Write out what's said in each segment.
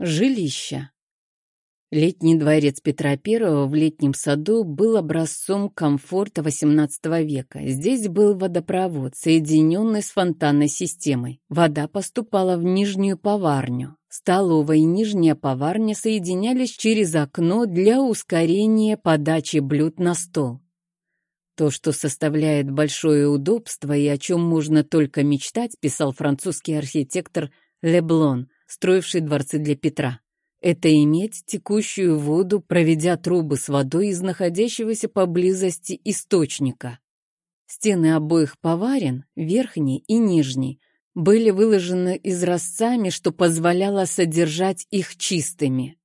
Жилища. Летний дворец Петра I в летнем саду был образцом комфорта XVIII века. Здесь был водопровод, соединенный с фонтанной системой. Вода поступала в нижнюю поварню. Столовая и нижняя поварня соединялись через окно для ускорения подачи блюд на стол. То, что составляет большое удобство и о чем можно только мечтать, писал французский архитектор Леблон, строивший дворцы для Петра. Это иметь текущую воду, проведя трубы с водой из находящегося поблизости источника. Стены обоих поварен, верхней и нижней, были выложены изразцами, что позволяло содержать их чистыми.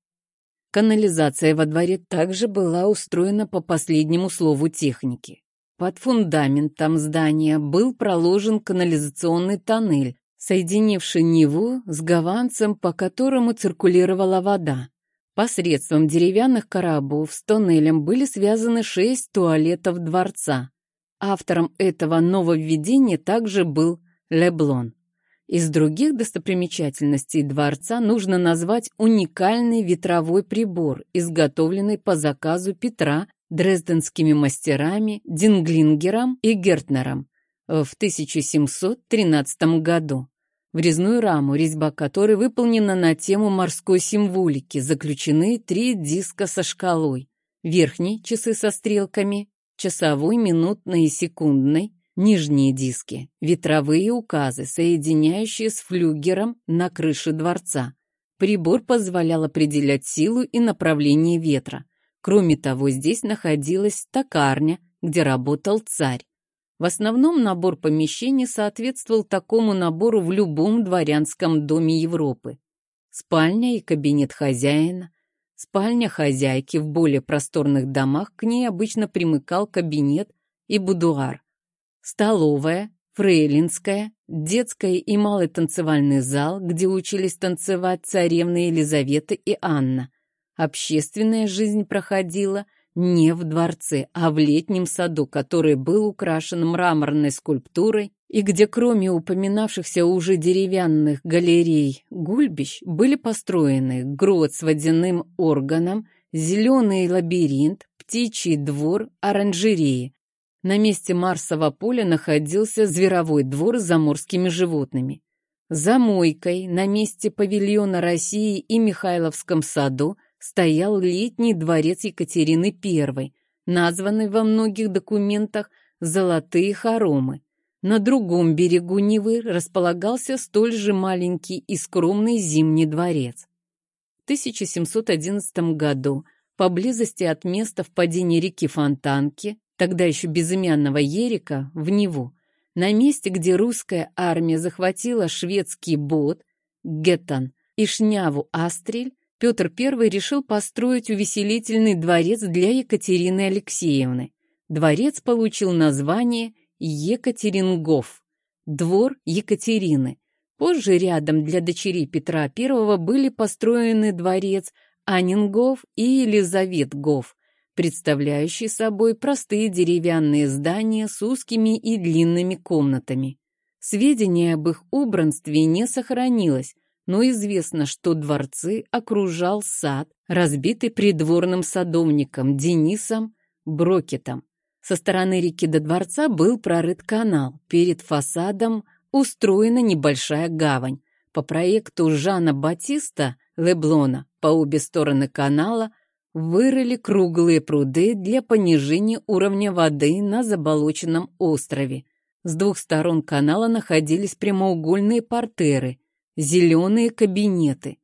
Канализация во дворе также была устроена по последнему слову техники. Под фундаментом здания был проложен канализационный тоннель, соединивший Неву с Гаванцем, по которому циркулировала вода. Посредством деревянных коробов с тоннелем были связаны шесть туалетов дворца. Автором этого нововведения также был Леблон. Из других достопримечательностей дворца нужно назвать уникальный ветровой прибор, изготовленный по заказу Петра дрезденскими мастерами Динглингером и Гертнером в 1713 году. В раму, резьба которой выполнена на тему морской символики, заключены три диска со шкалой. Верхний – часы со стрелками, часовой, минутной и секундной, нижние диски – ветровые указы, соединяющие с флюгером на крыше дворца. Прибор позволял определять силу и направление ветра. Кроме того, здесь находилась токарня, где работал царь. В основном набор помещений соответствовал такому набору в любом дворянском доме Европы. Спальня и кабинет хозяина, спальня хозяйки в более просторных домах, к ней обычно примыкал кабинет и будуар. Столовая, фрейлинская, детская и малый танцевальный зал, где учились танцевать царевны Елизавета и Анна. Общественная жизнь проходила – не в дворце, а в летнем саду, который был украшен мраморной скульптурой и где кроме упоминавшихся уже деревянных галерей гульбищ были построены грот с водяным органом, зеленый лабиринт, птичий двор, оранжереи. На месте Марсового поля находился зверовой двор с заморскими животными. За мойкой на месте павильона России и Михайловском саду – стоял летний дворец Екатерины I, названный во многих документах «Золотые хоромы». На другом берегу Невы располагался столь же маленький и скромный Зимний дворец. В 1711 году, поблизости от места впадения реки Фонтанки, тогда еще безымянного Ерика, в Неву, на месте, где русская армия захватила шведский бот, Геттон и шняву Астрель, Петр I решил построить увеселительный дворец для Екатерины Алексеевны. Дворец получил название Екатерингов, двор Екатерины. Позже рядом для дочерей Петра I были построены дворец Анингов и Елизаветгов, представляющие собой простые деревянные здания с узкими и длинными комнатами. Сведения об их убранстве не сохранилось, но известно, что дворцы окружал сад, разбитый придворным садовником Денисом Брокетом. Со стороны реки до дворца был прорыт канал, перед фасадом устроена небольшая гавань. По проекту Жана Батиста Леблона по обе стороны канала вырыли круглые пруды для понижения уровня воды на заболоченном острове. С двух сторон канала находились прямоугольные портеры – зеленые кабинеты,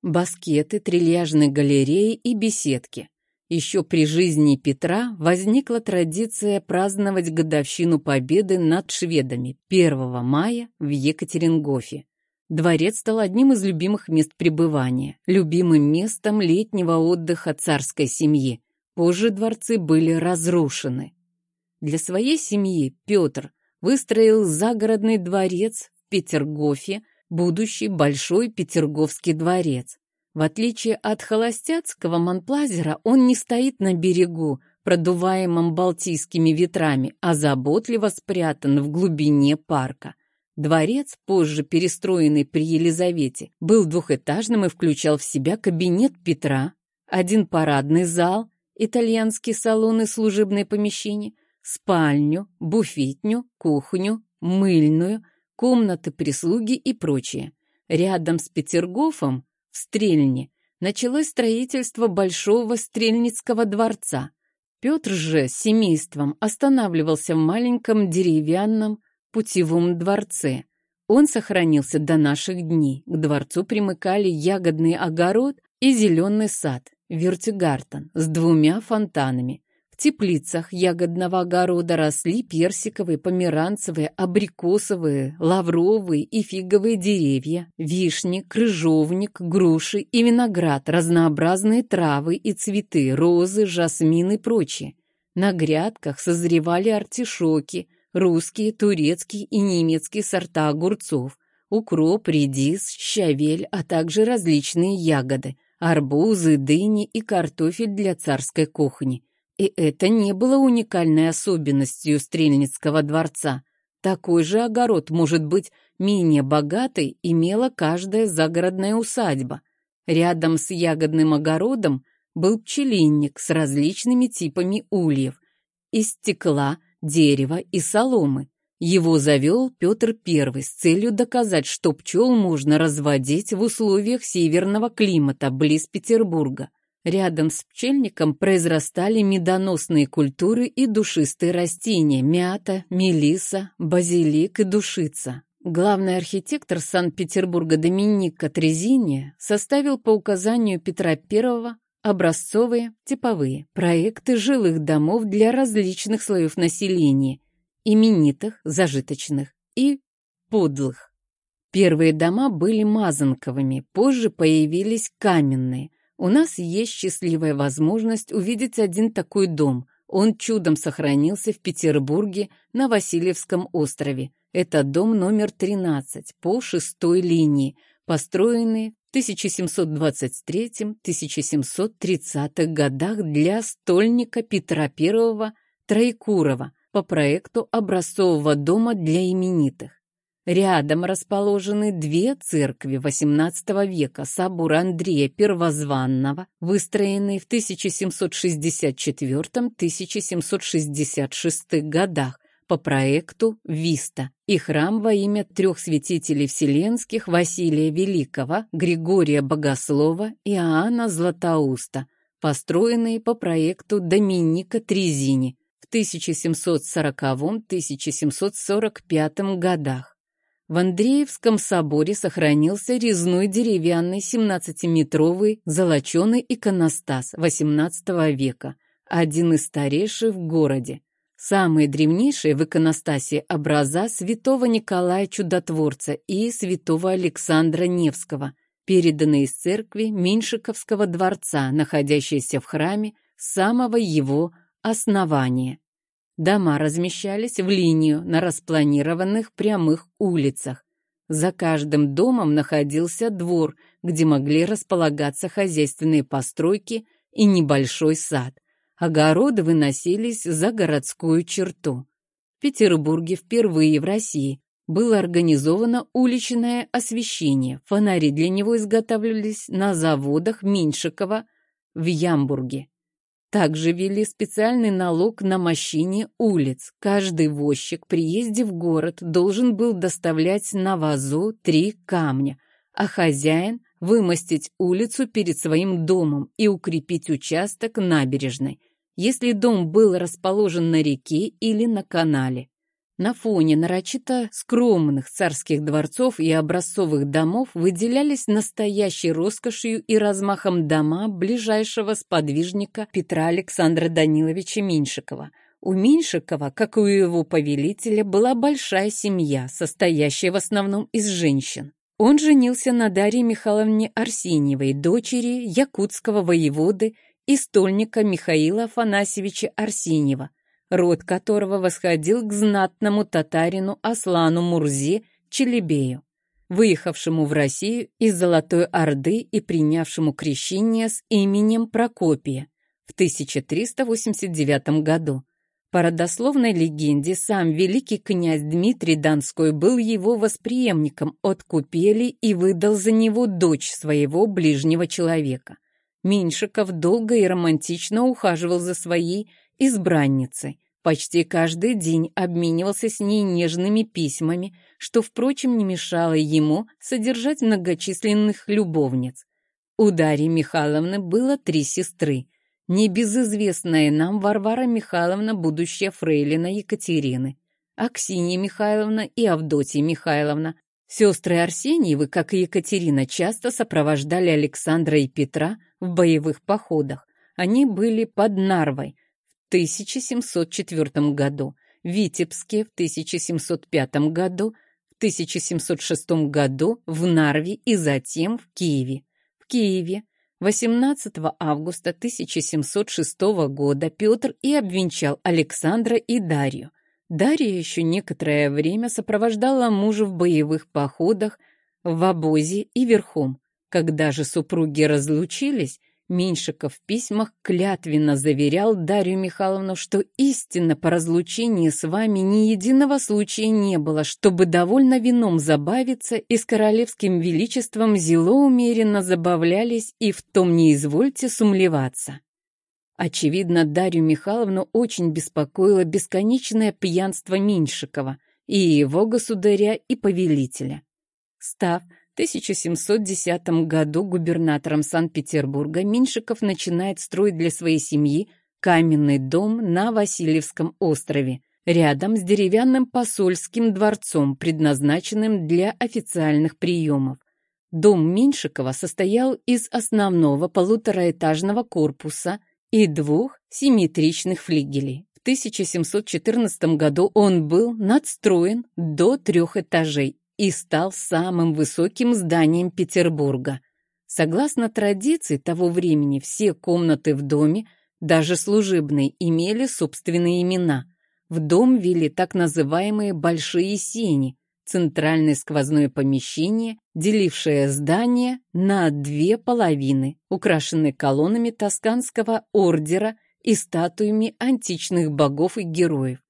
баскеты, трильяжные галереи и беседки. Еще при жизни Петра возникла традиция праздновать годовщину победы над шведами 1 мая в Екатерингофе. Дворец стал одним из любимых мест пребывания, любимым местом летнего отдыха царской семьи. Позже дворцы были разрушены. Для своей семьи Петр выстроил загородный дворец в Петергофе, будущий Большой Петерговский дворец. В отличие от холостяцкого Монплазера, он не стоит на берегу, продуваемом балтийскими ветрами, а заботливо спрятан в глубине парка. Дворец, позже перестроенный при Елизавете, был двухэтажным и включал в себя кабинет Петра, один парадный зал, итальянский салон и служебные помещения, спальню, буфетню, кухню, мыльную, комнаты прислуги и прочее. Рядом с Петергофом, в Стрельне, началось строительство Большого Стрельницкого дворца. Петр же с семейством останавливался в маленьком деревянном путевом дворце. Он сохранился до наших дней. К дворцу примыкали ягодный огород и зеленый сад, Вертигартен, с двумя фонтанами. Теплицах ягодного огорода росли персиковые, померанцевые, абрикосовые, лавровые и фиговые деревья, вишни, крыжовник, груши и виноград, разнообразные травы и цветы, розы, жасмин и прочее. На грядках созревали артишоки, русские, турецкие и немецкие сорта огурцов, укроп, редис, щавель, а также различные ягоды, арбузы, дыни и картофель для царской кухни. И это не было уникальной особенностью Стрельницкого дворца. Такой же огород, может быть, менее богатый, имела каждая загородная усадьба. Рядом с ягодным огородом был пчелинник с различными типами ульев. Из стекла, дерева и соломы. Его завел Петр I с целью доказать, что пчел можно разводить в условиях северного климата близ Петербурга. Рядом с пчельником произрастали медоносные культуры и душистые растения – мята, мелиса, базилик и душица. Главный архитектор Санкт-Петербурга Доминика Трезини составил по указанию Петра I образцовые, типовые проекты жилых домов для различных слоев населения – именитых, зажиточных и подлых. Первые дома были мазанковыми, позже появились каменные – у нас есть счастливая возможность увидеть один такой дом. Он чудом сохранился в Петербурге на Васильевском острове. Это дом номер 13 по шестой линии, построенный в 1723-1730 годах для стольника Петра I Троекурова по проекту образцового дома для именитых. Рядом расположены две церкви XVIII века собор Андрея Первозванного, выстроенные в 1764-1766 годах по проекту Виста, и храм во имя трех святителей вселенских Василия Великого, Григория Богослова и Иоанна Златоуста, построенные по проекту Доминика Трезини в 1740-1745 годах. В Андреевском соборе сохранился резной деревянный 17-метровый золоченый иконостас XVIII века, один из старейших в городе. Самые древнейшие в иконостасе образа святого Николая Чудотворца и святого Александра Невского, переданные из церкви Меньшиковского дворца, находящейся в храме самого его основания. Дома размещались в линию на распланированных прямых улицах. За каждым домом находился двор, где могли располагаться хозяйственные постройки и небольшой сад. Огороды выносились за городскую черту. В Петербурге впервые в России было организовано уличное освещение. Фонари для него изготавливались на заводах Меньшикова в Ямбурге. Также ввели специальный налог на мощение улиц. Каждый возчик при езде в город должен был доставлять на вазу три камня, а хозяин вымостить улицу перед своим домом и укрепить участок набережной, если дом был расположен на реке или на канале. На фоне нарочито скромных царских дворцов и образцовых домов выделялись настоящей роскошью и размахом дома ближайшего сподвижника Петра Александра Даниловича Меньшикова. У Меньшикова, как и у его повелителя, была большая семья, состоящая в основном из женщин. Он женился на Дарье Михайловне Арсеньевой, дочери якутского воеводы и стольника Михаила Афанасьевича Арсеньева – род которого восходил к знатному татарину Аслану Мурзе Челебею, выехавшему в Россию из Золотой Орды и принявшему крещение с именем Прокопия в 1389 году. По родословной легенде, сам великий князь Дмитрий Донской был его восприемником от Купели и выдал за него дочь своего ближнего человека. Меньшиков долго и романтично ухаживал за своей избранницей, почти каждый день обменивался с ней нежными письмами, что, впрочем, не мешало ему содержать многочисленных любовниц. У Дарьи Михайловны было три сестры – небезызвестная нам Варвара Михайловна, будущая фрейлина Екатерины, Аксинья Михайловна и Авдотья Михайловна. Сестры Арсеньевы, как и Екатерина, часто сопровождали Александра и Петра в боевых походах. Они были под Нарвой 1704 году, в Витебске в 1705 году, в 1706 году в Нарве и затем в Киеве. В Киеве 18 августа 1706 года Петр и обвенчал Александра и Дарью. Дарья еще некоторое время сопровождала мужа в боевых походах, в обозе и верхом. Когда же супруги разлучились, Меньшиков в письмах клятвенно заверял Дарью Михайловну, что истинно по разлучении с вами ни единого случая не было, чтобы довольно вином забавиться и с королевским величеством зело умеренно забавлялись и в том не извольте сумлеваться. Очевидно, Дарью Михайловну очень беспокоило бесконечное пьянство Меньшикова и его государя и повелителя. Став 1710 году губернатором Санкт-Петербурга Меньшиков начинает строить для своей семьи каменный дом на Васильевском острове, рядом с деревянным посольским дворцом, предназначенным для официальных приемов. Дом Меньшикова состоял из основного полутораэтажного корпуса и двух симметричных флигелей. В 1714 году он был надстроен до трех этажей и стал самым высоким зданием Петербурга. Согласно традиции того времени, все комнаты в доме, даже служебные, имели собственные имена. В дом вели так называемые «большие сени», центральное сквозное помещение, делившее здание на две половины, украшенное колоннами тосканского ордера и статуями античных богов и героев.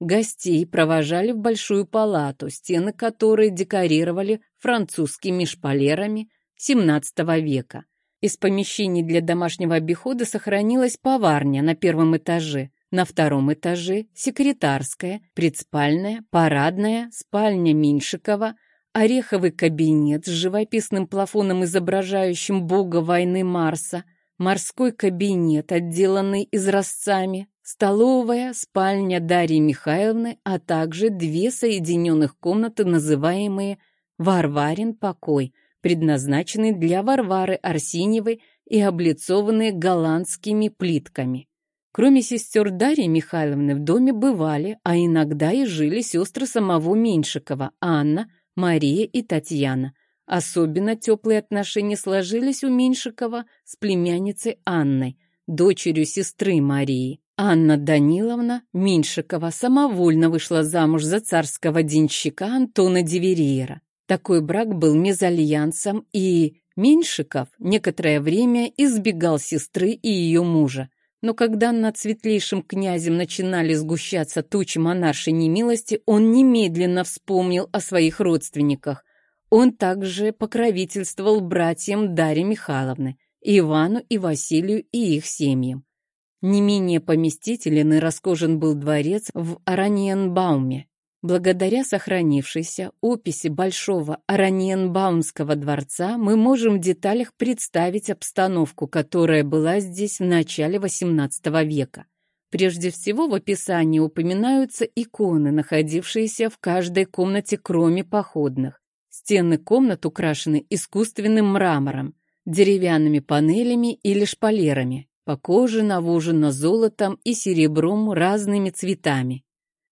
Гостей провожали в большую палату, стены которой декорировали французскими шпалерами XVII века. Из помещений для домашнего обихода сохранилась поварня на первом этаже, на втором этаже секретарская, предспальная, парадная, спальня Меньшикова, ореховый кабинет с живописным плафоном, изображающим бога войны Марса, морской кабинет, отделанный изразцами, столовая, спальня Дарьи Михайловны, а также две соединенных комнаты, называемые «Варварин покой», предназначенные для Варвары Арсеньевой и облицованные голландскими плитками. Кроме сестер Дарьи Михайловны в доме бывали, а иногда и жили сестры самого Меньшикова, Анна, Мария и Татьяна. Особенно теплые отношения сложились у Меньшикова с племянницей Анной, дочерью сестры Марии. Анна Даниловна Меньшикова самовольно вышла замуж за царского денщика Антона Дивериера. Такой брак был мезальянсом, и Меньшиков некоторое время избегал сестры и ее мужа. Но когда над светлейшим князем начинали сгущаться тучи монаршей немилости, он немедленно вспомнил о своих родственниках. Он также покровительствовал братьям Дарьи Михайловны, Ивану и Василию и их семьям. Не менее поместителен и роскошен был дворец в Араньенбауме. Благодаря сохранившейся описи Большого Араньенбаумского дворца мы можем в деталях представить обстановку, которая была здесь в начале XVIII века. Прежде всего в описании упоминаются иконы, находившиеся в каждой комнате, кроме походных. Стены комнат украшены искусственным мрамором, деревянными панелями или шпалерами. По коже навожено золотом и серебром разными цветами.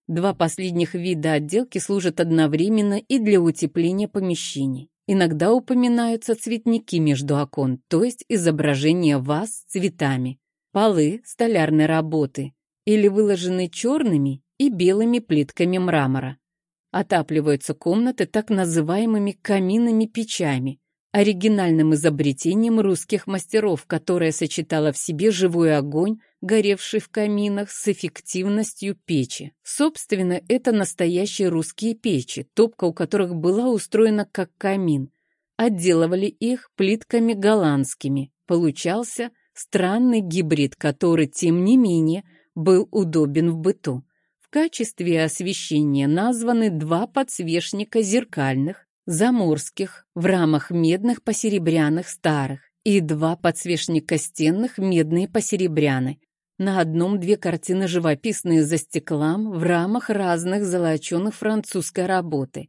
Два последних вида отделки служат одновременно и для утепления помещений. Иногда упоминаются цветники между окон, то есть изображение ваз цветами. Полы столярной работы или выложены черными и белыми плитками мрамора. Отапливаются комнаты так называемыми каминными печами, оригинальным изобретением русских мастеров, которое сочетало в себе живой огонь, горевший в каминах, с эффективностью печи. Собственно, это настоящие русские печи, топка у которых была устроена как камин. Отделывали их плитками голландскими. Получался странный гибрид, который, тем не менее, был удобен в быту. В качестве освещения названы два подсвечника зеркальных, заморских, в рамах медных посеребряных старых, и два подсвечника стенных медные посеребряны. На одном две картины живописные за стеклом в рамах разных золоченых французской работы.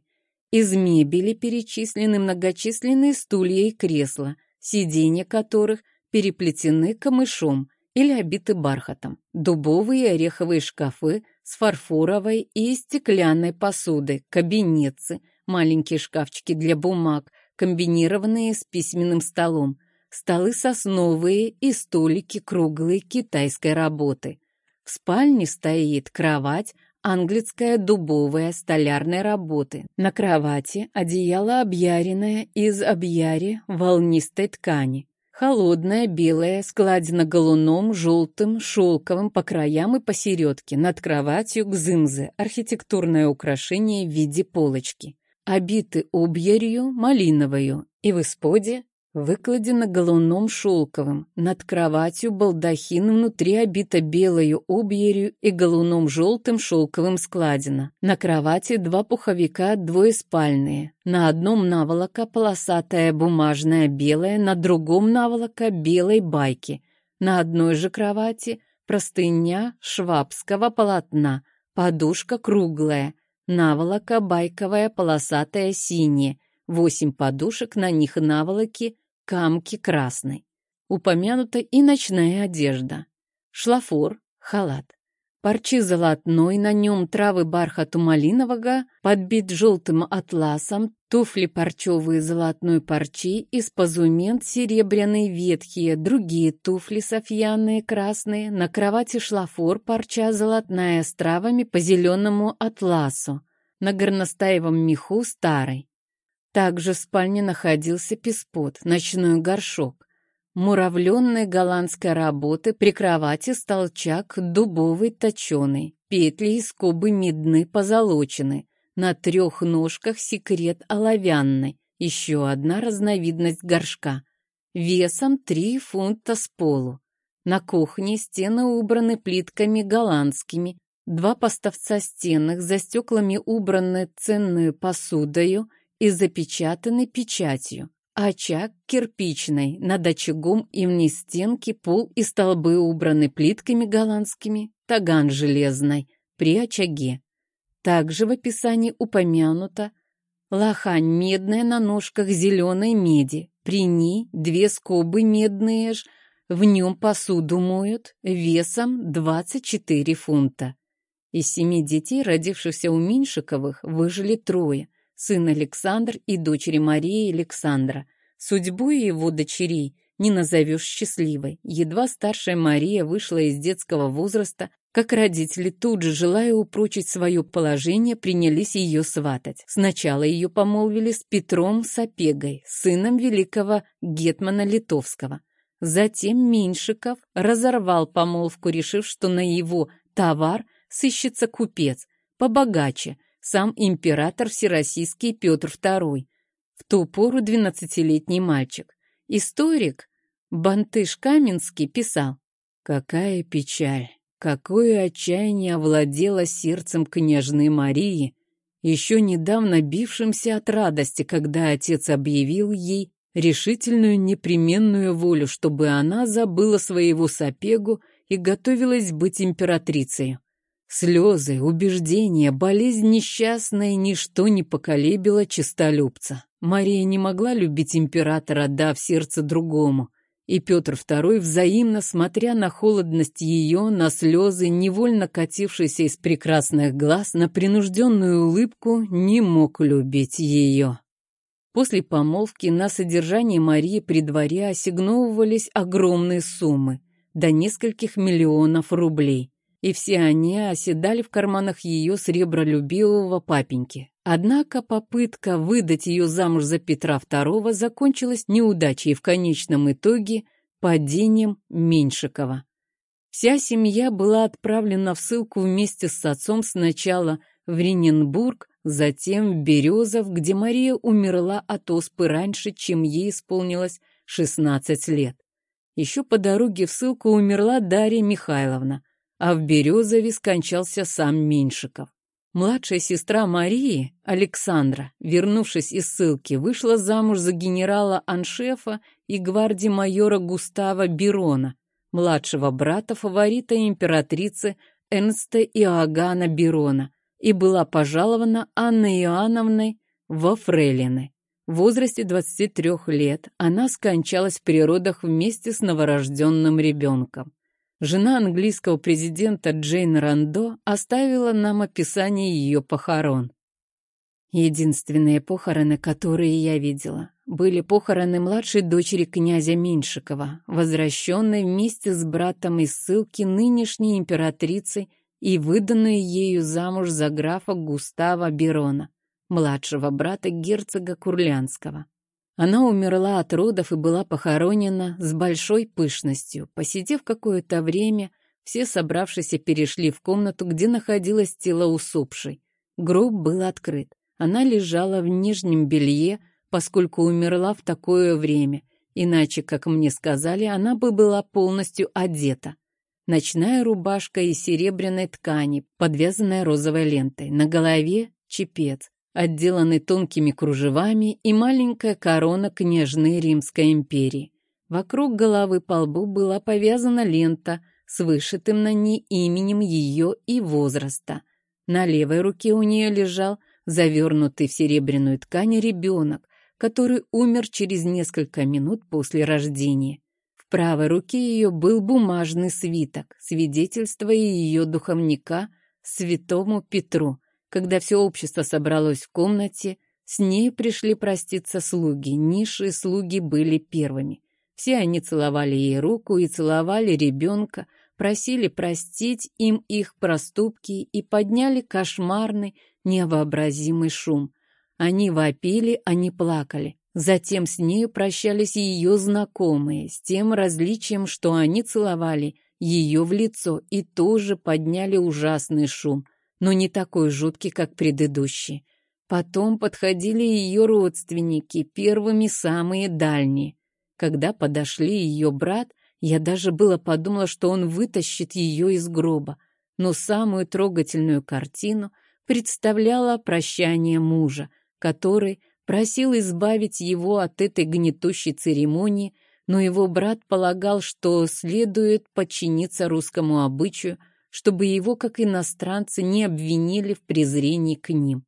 Из мебели перечислены многочисленные стулья и кресла, сиденья которых переплетены камышом или обиты бархатом, дубовые и ореховые шкафы с фарфоровой и стеклянной посудой, кабинетцы – маленькие шкафчики для бумаг, комбинированные с письменным столом, столы сосновые и столики круглые китайской работы. В спальне стоит кровать, английская дубовая столярной работы. На кровати одеяло объяренное из объяри волнистой ткани. Холодная, белая, складена галуном, желтым, шелковым по краям и посередке. Над кроватью гзымзы, архитектурное украшение в виде полочки обиты обьярью малиновою, и в исподе выкладено галуном шелковым. Над кроватью балдахин внутри обита белою обьярью и галуном желтым шелковым складено. На кровати два пуховика двоеспальные. На одном наволока полосатая бумажная белая, на другом наволока белой байки. На одной же кровати простыня швабского полотна, подушка круглая — Наволока байковая, полосатая, синяя. Восемь подушек, на них наволоки, камки красной. Упомянута и ночная одежда. Шлафор, халат. Парчи золотной, на нем травы бархату малинового, подбит желтым атласом, туфли парчевые золотной парчи, из позумент серебряные ветхие, другие туфли софьяные красные, на кровати шлафор, парча золотная с травами по зеленому атласу, на горностаевом меху старый. Также в спальне находился песпот, ночной горшок. Муравленной голландской работы при кровати столчак дубовый точеный, петли и скобы медны позолочены, на трех ножках секрет оловянный, еще одна разновидность горшка, весом три фунта с полу. На кухне стены убраны плитками голландскими, два поставца стенных за стеклами убраны ценную посудою и запечатаны печатью. Очаг кирпичный, над очагом и вниз стенки, пол и столбы убраны плитками голландскими, таган железной, при очаге. Также в описании упомянуто лохань медная на ножках зеленой меди, при ней две скобы медные ж, в нем посуду моют весом 24 фунта. Из семи детей, родившихся у Меньшиковых, выжили трое – сын Александр и дочери Марии Александра. Судьбу его дочерей не назовешь счастливой. Едва старшая Мария вышла из детского возраста, как родители тут же, желая упрочить свое положение, принялись ее сватать. Сначала ее помолвили с Петром Сапегой, сыном великого гетмана Литовского. Затем Меньшиков разорвал помолвку, решив, что на его товар сыщется купец, побогаче, сам император всероссийский Петр II, в ту пору двенадцатилетний мальчик. Историк Бантыш Каменский писал, «Какая печаль, какое отчаяние овладело сердцем княжны Марии, еще недавно бившимся от радости, когда отец объявил ей решительную непременную волю, чтобы она забыла своего сапегу и готовилась быть императрицей. Слезы, убеждения, болезнь несчастная, ничто не поколебило честолюбца. Мария не могла любить императора, дав сердце другому. И Петр II, взаимно смотря на холодность ее, на слезы, невольно катившиеся из прекрасных глаз, на принужденную улыбку, не мог любить ее. После помолвки на содержание Марии при дворе ассигновывались огромные суммы, до нескольких миллионов рублей. И все они оседали в карманах ее сребролюбивого папеньки. Однако попытка выдать ее замуж за Петра II закончилась неудачей и в конечном итоге падением Меньшикова. Вся семья была отправлена в ссылку вместе с отцом сначала в Рененбург, затем в Березов, где Мария умерла от оспы раньше, чем ей исполнилось 16 лет. Еще по дороге в ссылку умерла Дарья Михайловна, а в Березове скончался сам Меньшиков. Младшая сестра Марии, Александра, вернувшись из ссылки, вышла замуж за генерала-аншефа и гвардии майора Густава Берона, младшего брата фаворита императрицы Эрнста Иоганна Берона, и была пожалована Анной Иоанновной во Фрейлины. В возрасте 23 лет она скончалась в природах вместе с новорожденным ребенком. Жена английского президента Джейн Рандо оставила нам описание ее похорон. Единственные похороны, которые я видела, были похороны младшей дочери князя Меньшикова, возвращенной вместе с братом из ссылки нынешней императрицы и выданной ею замуж за графа Густава Берона, младшего брата герцога Курлянского. Она умерла от родов и была похоронена с большой пышностью. Посидев какое-то время, все собравшиеся перешли в комнату, где находилось тело усопшей. Гроб был открыт. Она лежала в нижнем белье, поскольку умерла в такое время. Иначе, как мне сказали, она бы была полностью одета. Ночная рубашка из серебряной ткани, подвязанная розовой лентой. На голове чепец отделанный тонкими кружевами и маленькая корона княжны Римской империи. Вокруг головы по лбу была повязана лента с вышитым на ней именем ее и возраста. На левой руке у нее лежал завернутый в серебряную ткань ребенок, который умер через несколько минут после рождения. В правой руке ее был бумажный свиток, свидетельство ее духовника святому Петру, когда все общество собралось в комнате, с ней пришли проститься слуги. Низшие слуги были первыми. Все они целовали ей руку и целовали ребенка, просили простить им их проступки и подняли кошмарный, невообразимый шум. Они вопили, они плакали. Затем с нею прощались ее знакомые, с тем различием, что они целовали ее в лицо и тоже подняли ужасный шум – но не такой жуткий, как предыдущий. Потом подходили ее родственники, первыми самые дальние. Когда подошли ее брат, я даже было подумала, что он вытащит ее из гроба, но самую трогательную картину представляла прощание мужа, который просил избавить его от этой гнетущей церемонии, но его брат полагал, что следует подчиниться русскому обычаю – чтобы его, как иностранца, не обвинили в презрении к ним.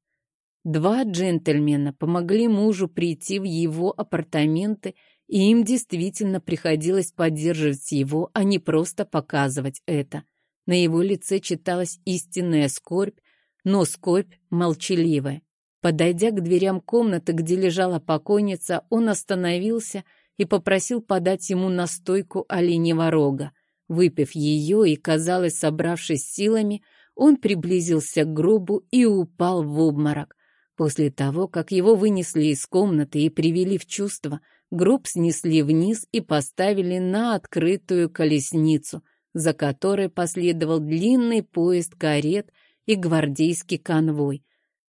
Два джентльмена помогли мужу прийти в его апартаменты, и им действительно приходилось поддерживать его, а не просто показывать это. На его лице читалась истинная скорбь, но скорбь молчаливая. Подойдя к дверям комнаты, где лежала покойница, он остановился и попросил подать ему настойку оленьего рога. Выпив ее и, казалось, собравшись силами, он приблизился к гробу и упал в обморок. После того, как его вынесли из комнаты и привели в чувство, гроб снесли вниз и поставили на открытую колесницу, за которой последовал длинный поезд карет и гвардейский конвой,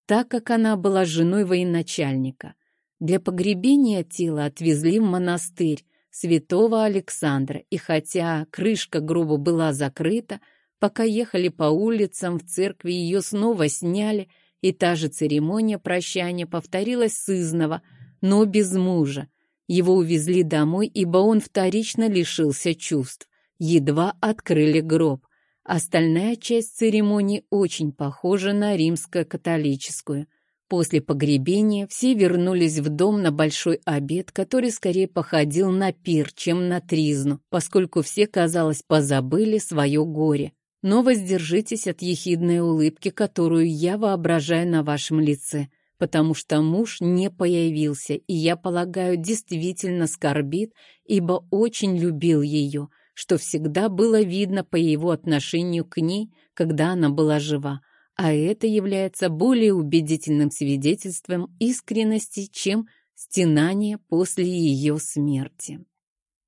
так как она была женой военачальника. Для погребения тела отвезли в монастырь, святого Александра, и хотя крышка гроба была закрыта, пока ехали по улицам в церкви, ее снова сняли, и та же церемония прощания повторилась сызново, но без мужа. Его увезли домой, ибо он вторично лишился чувств. Едва открыли гроб. Остальная часть церемонии очень похожа на римско-католическую – После погребения все вернулись в дом на большой обед, который скорее походил на пир, чем на тризну, поскольку все, казалось, позабыли свое горе. Но воздержитесь от ехидной улыбки, которую я воображаю на вашем лице, потому что муж не появился, и, я полагаю, действительно скорбит, ибо очень любил ее, что всегда было видно по его отношению к ней, когда она была жива, а это является более убедительным свидетельством искренности, чем стенание после ее смерти.